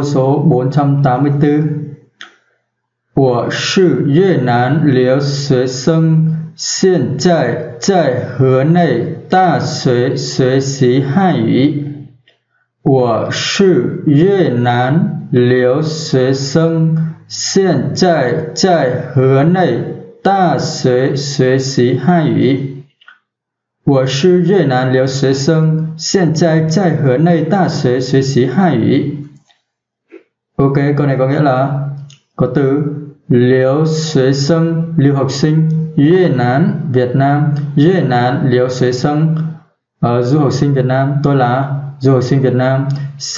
câu số 484. 我是越南留学生，现在在河内大学学习汉语。我是越南留学生，现在在河内大学学习汉语。我是越南留学生，现在在河内大学学习汉语。Ok, câu này có nghĩa là có từ liều xuế sân, lưu học sinh, Việt Nam, Việt Nam, Việt Nán liều xuế sân, ở ờ, du học sinh Việt Nam, tôi là du học sinh Việt Nam,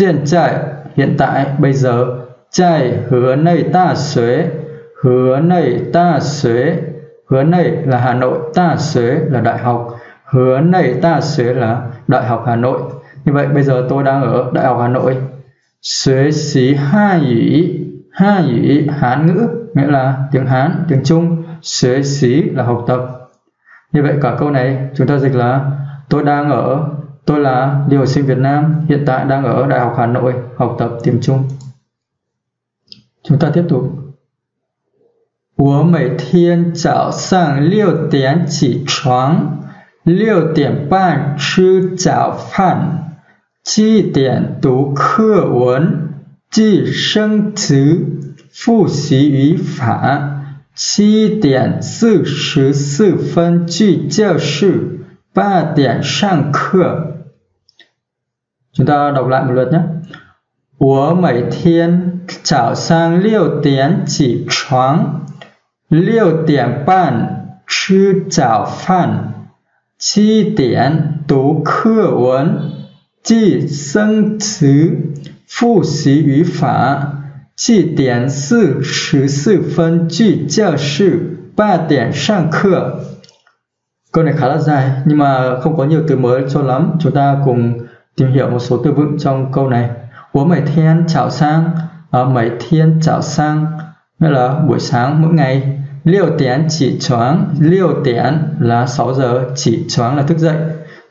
hiện tại, hiện tại, bây giờ, chạy hứa này ta xuế, hứa này ta xuế, hứa này là Hà Nội, ta xuế là đại học, hứa này ta xuế là đại học Hà Nội. Như vậy bây giờ tôi đang ở Đại học Hà Nội, xuế xí hai ngữ hai ngữ hán ngữ nghĩa là tiếng hán tiếng trung xuế xí là học tập như vậy cả câu này chúng ta dịch là tôi đang ở tôi là lưu học sinh Việt Nam hiện tại đang ở Đại học Hà Nội học tập tiếng Trung chúng ta tiếp tục 我每天早上六点起床，六点半吃早饭， 七点读课文，记生词，复习语法。七点四十四分去教室，八点上课。Chúng ta đọc lại một lượt nhé. 我每天早上六点起床，六点半吃早饭，七点读课文。记生词，复习语法。七点四十四分去教室, 3 điểm 上课. Câu này khá là dài nhưng mà không có nhiều từ mới cho lắm. Chúng ta cùng tìm hiểu một số từ vựng trong câu này. 我每天早上 ở 每天早上 nghĩa là buổi sáng mỗi ngày. 6 điểm chỉ choáng, 6 điểm là 6 giờ, chỉ choáng là thức dậy.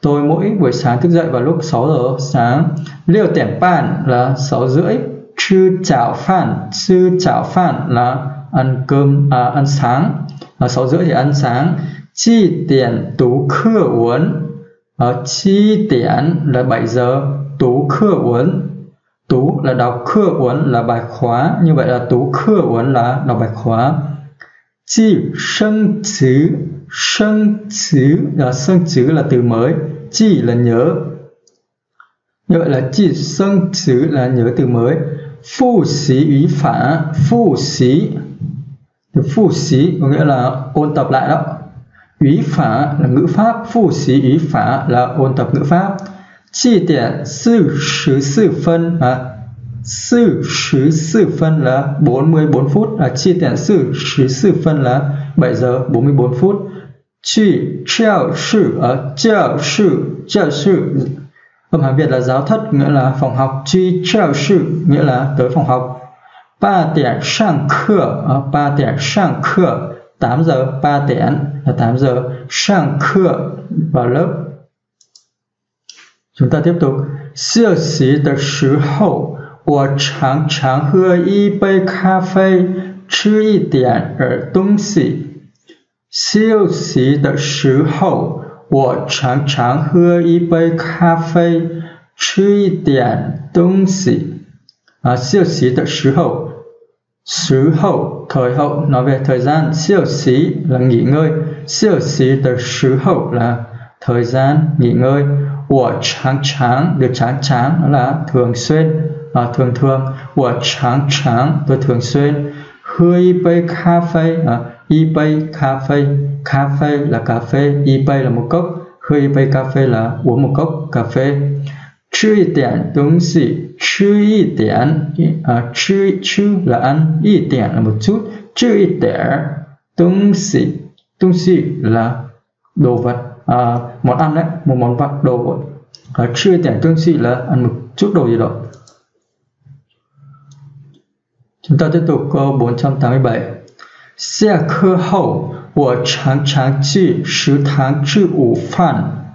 Tôi mỗi buổi sáng thức dậy vào lúc 6 giờ sáng. Liều tiền pan là 6 rưỡi. Chư chảo phản, chư chảo phản là ăn cơm, à, ăn sáng. À, 6 rưỡi thì ăn sáng. Chi tiền tú khơ uốn. À, chi tiền là 7 giờ. Tú khơ uốn. Tú là đọc khưa uốn là bài khóa. Như vậy là tú khưa uốn là đọc bài khóa. Chi sân chứ Sân chữ là sân chữ là từ mới Chi là nhớ. Như vậy là chi sân chữ là nhớ từ mới. Phu xí ý phả Phu xí. Phu xí có nghĩa là ôn tập lại đó. Ý phả là ngữ pháp Phu xí ý phả là ôn tập ngữ pháp. Chi tiền sư sứ sư phân à, Sư sứ sư phân là 44 phút à, Chi tiền sư sứ sư phân là 7 giờ 44 phút trị treo sự ở treo sự treo sự âm Hán Việt là giáo thất, nghĩa là phòng học. Chi treo sự nghĩa là tới phòng học. Ba điểm sang khở ở ờ, ba điểm sang khở 8 giờ, ba điểm là tám giờ sang khở vào lớp. Chúng ta tiếp tục. Siêu xí tờ sứ hậu của tráng tráng hưa y bê cà phê chứ y điểm ở tung xỉ 休息的时候，我常常喝一杯咖啡，吃一点东西。À, 休息的时候, Sứ hậu, thời hậu nói về thời gian, siêu xí là nghỉ ngơi, siêu xí de sứ hậu là thời gian nghỉ ngơi. Wo chang chang, được chang chang là thường xuyên, à, thường thường. Wo chang chang, tôi thường xuyên. Hơi bay cà phê, à, Ipay Cafe. Cafe là cà phê Ipay là một cốc. Hơi Ipay Cafe là uống một cốc cà phê. Chư y tiện đúng gì Chư y tiện à, Chư chư là ăn Y tiện là một chút. Chư y tiện đúng gì Đúng gì là đồ vật à, Món ăn đấy Một món vật đồ vật à, Chư y tiện đúng gì là ăn một chút đồ gì đó. Chúng ta tiếp tục câu 487下课后，我常常去食堂吃午饭。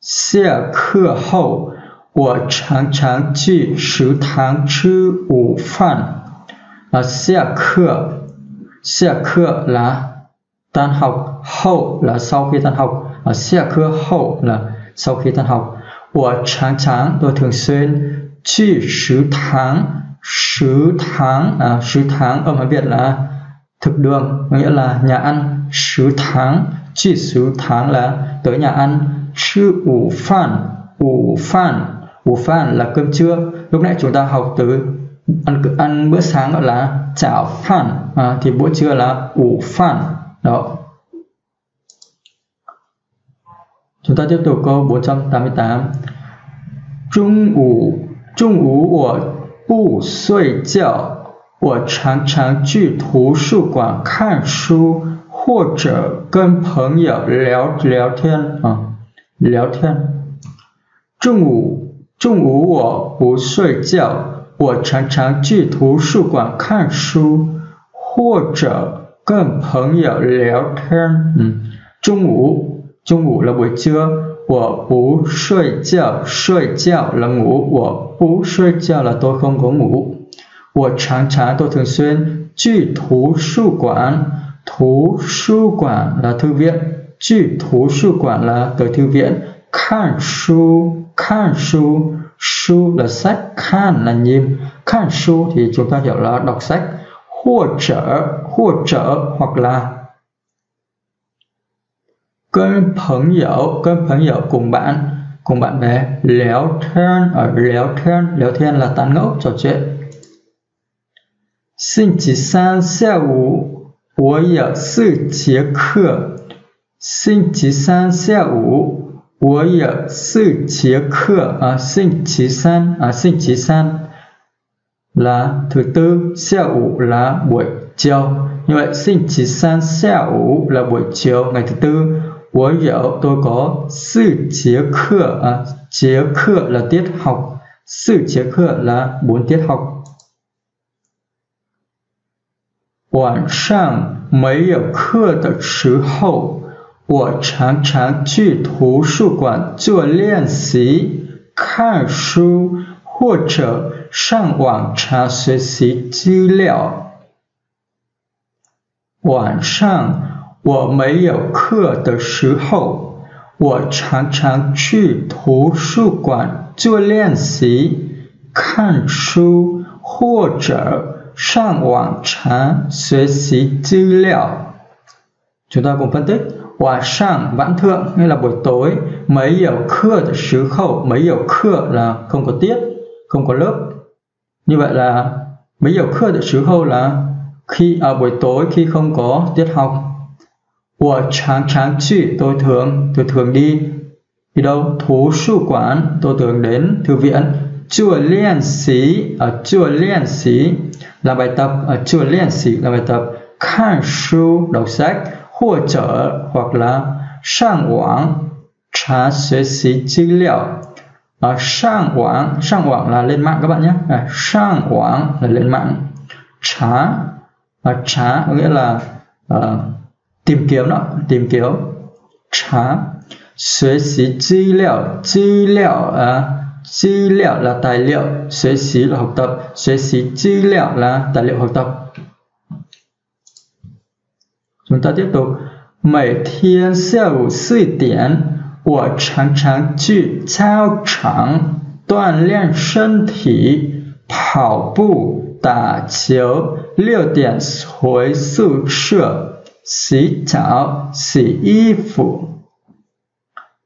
下课后，我常常去食堂吃午饭。啊，下课，下课啦，单号后啦，稍微单号啊，下课后啦，稍微单号。我常常都挺深去食堂，食堂啊，食堂，我们变了。thực đường nghĩa là nhà ăn sứ tháng. Chỉ sứ tháng là tới nhà ăn. Chư ủ phản ủ phản ủ phản là cơm trưa. Lúc nãy chúng ta học từ ăn ăn bữa sáng gọi là chảo phản à, thì bữa trưa là ủ phản đó. Chúng ta tiếp tục câu 488 trung ủ trung ủ của bù xuôi chảo 我常常去图书馆看书或者跟朋友聊聊天啊聊天中午中午我不睡觉我常常去图书馆看书，或者跟朋友聊天。嗯，中午中午 là buổi trưa，我不睡觉，睡觉 là ngủ，我不睡觉 là tôi không có ngủ。我常常 tôi thường xuyên 去图书馆，图书馆 là thư viện，去图书馆 là tới thư viện，看书看书。Su là sách, khan là nhìn, khan su thì chúng ta hiểu là đọc sách, hỗ trợ, hỗ trợ hoặc là 跟朋友跟朋友 cùng bạn cùng bạn bè聊天ở聊天聊天là tán gẫu trò chuyện 星期三下午我有四节课星期三下午我有四节课啊，星期三啊，星期三 là thứ tư, 下午 là buổi chiều. Như vậy, 星期三下午 là buổi chiều ngày thứ tư. 我有 tôi có 四节课 à, 节课 là tiết học. 四节课 là bốn tiết học. 晚上没有课的时候。我常常去图书馆做练习、看书或者上网查学习资料。晚上我没有课的时候，我常常去图书馆做练习、看书或者上网查学习资料。chúng ta cùng phân tích Quả sang vãn thượng nghĩa là buổi tối mấy hiểu khưa sứ khẩu mấy hiểu khưa là không có tiết không có lớp như vậy là mấy hiểu khưa sứ khẩu là khi ở buổi tối khi không có tiết học của tráng tráng chỉ tôi thường tôi thường đi đi đâu thú sư quán tôi thường đến thư viện chưa liên sĩ ở à, chưa liên sĩ là bài tập à, ở chưa liên sĩ là bài tập khan su đọc sách hoặc trở hoặc là sang quảng trà xế xí chữ liệu. À, ở sang quảng sang quảng là lên mạng các bạn nhé. À, sang quảng là lên mạng trá ở trá nghĩa là uh, tìm kiếm đó tìm kiếm. Trá xế xí chữ liệu chữ liệu uh, 资料啦，材料，学习啦，学习，学习资料啦，材料，学习。从大家读，每天下午四点，我常常去操场锻炼身体，跑步、打球，六点回宿舍洗澡、洗衣服。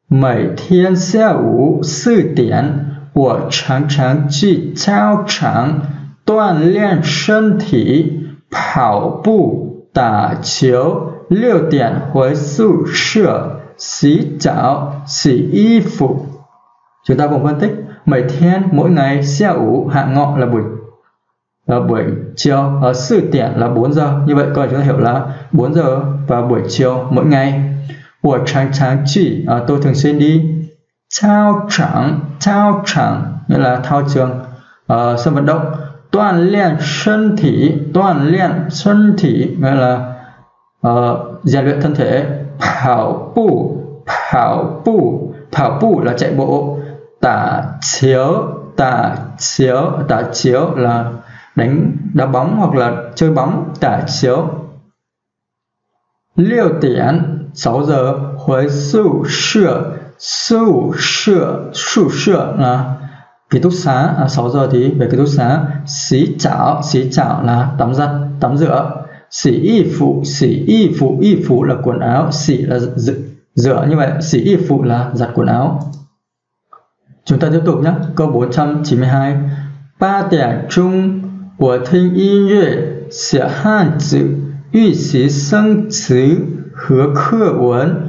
每天下午四点。我常常去操场锻炼身体，跑步、打球。六点回宿舍洗澡, xỉ y phục. Chúng ta cùng phân tích. Mấy thiên mỗi ngày, xe ủ hạ ngọ là buổi là buổi chiều, ở sự tiện là 4 giờ. Như vậy coi chúng ta hiểu là 4 giờ và buổi chiều mỗi ngày. Của trang trang chỉ, à, tôi thường xuyên đi. thao chẳng thao chẳng nghĩa là thao trường uh, sân vận động. Toàn luyện thân thể toàn luyện thân thể nghĩa là uh, rèn luyện thân thể. Thảo bù thảo bù thảo bù là chạy bộ. Tả chiếu tả chiếu tả chiếu là đánh đá bóng hoặc là chơi bóng. Tả chiếu. Liêu tiễn 6 giờ hồi sự sửa. su sửa su sửa là ký túc xá à, 6 giờ thì về ký túc xá xí chảo xí chảo là tắm giặt tắm rửa xỉ y phụ xỉ y phụ y phụ là quần áo xỉ là rửa như vậy xỉ y phụ là giặt quần áo chúng ta tiếp tục nhé câu 492八点钟我听音乐写汉字预习生词和课文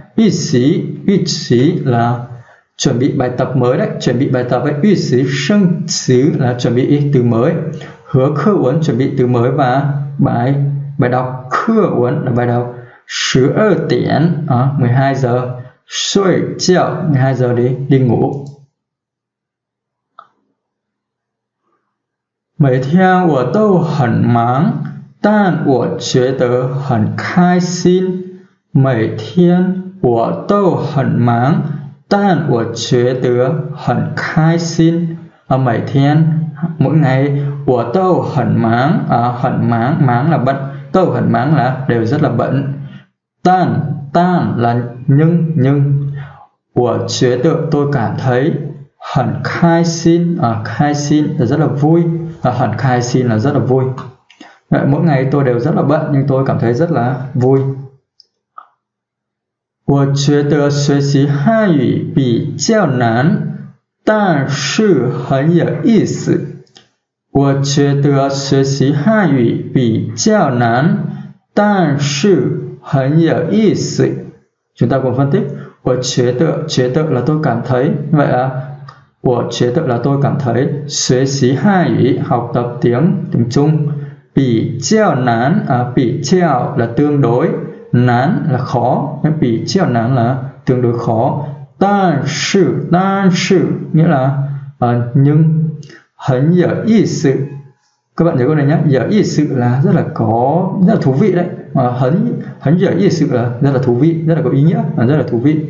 uy xí uy xí là chuẩn bị bài tập mới đấy chuẩn bị bài tập với uy xí sinh xứ là chuẩn bị từ mới hứa khơ uốn chuẩn bị từ mới và bài bài đọc khơ uốn là bài đọc 12 điểm à, 12 giờ 睡觉 12 giờ đi đi ngủ 每天我都很忙，但我觉得很开心。每天 我都很忙，但我觉得很开心。À, mỗi thiên mỗi ngày 我都很忙 à, 很忙 máng là bận 都很忙 là đều rất là bận tan tan là nhưng nhưng 我觉得 tôi cảm thấy 很开心 à, 开心là rất là vui à, 很开心 là rất là vui Vậy, mỗi ngày tôi đều rất là bận nhưng tôi cảm thấy rất là vui 我觉得学习汉语比较难，但是很有意思。我觉得学习汉语比较难，但是很有意思。Chúng ta cùng phân tích. 我觉得觉得 là tôi cảm thấy. Vậy à, 我觉得 là tôi cảm thấy. 学习汉语 học tập tiếng tiếng Trung. Bị giao nán, à, bị giao là tương đối nán là khó bị treo nán là tương đối khó tan sự tan sự nghĩa là uh, nhưng hấn dở ý sự các bạn nhớ câu này nhé dở ý sự là rất là có rất là thú vị đấy mà hấn hấn dở ý sự là rất là thú vị rất là có ý nghĩa và rất là thú vị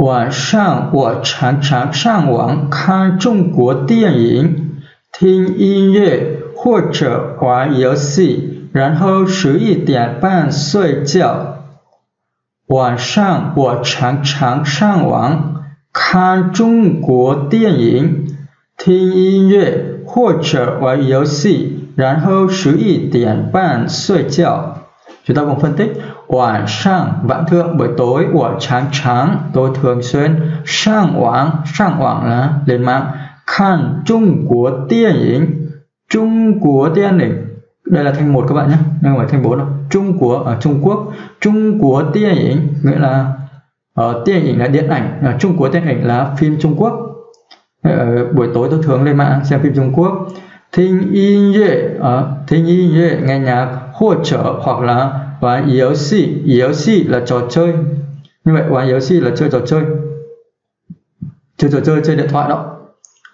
晚上我常常上网看中国电影、听音乐或者玩游戏。 然后十一点半睡觉。晚上我常常上网看中国电影、听音乐或者玩游戏，然后十一点半睡觉。绝大部分的晚上晚特晚对我常常都通宣上网上网了，你们看中国电影、中国电影。đây là thanh một các bạn nhé nhưng không phải thanh 4 đâu. Trung của ở Trung Quốc. Trung của tia ảnh nghĩa là ở tia ảnh là điện ảnh ở Trung của điện ảnh là phim Trung Quốc. Ở buổi tối tôi thường lên mạng xem phim Trung Quốc. Thinh y dễ ở thính yên dễ nghe nhạc hỗ trợ hoặc là và yếu si yếu si là trò chơi. Như vậy và yếu si là chơi trò chơi. Chơi trò chơi chơi điện thoại đó.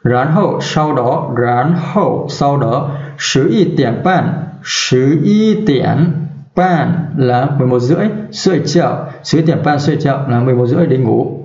Rán hậu sau đó, rán hậu sau đó. 十一点半，十一点半 là 11 rưỡi 睡觉，十一点半睡觉 là 11 rưỡi đi ngủ.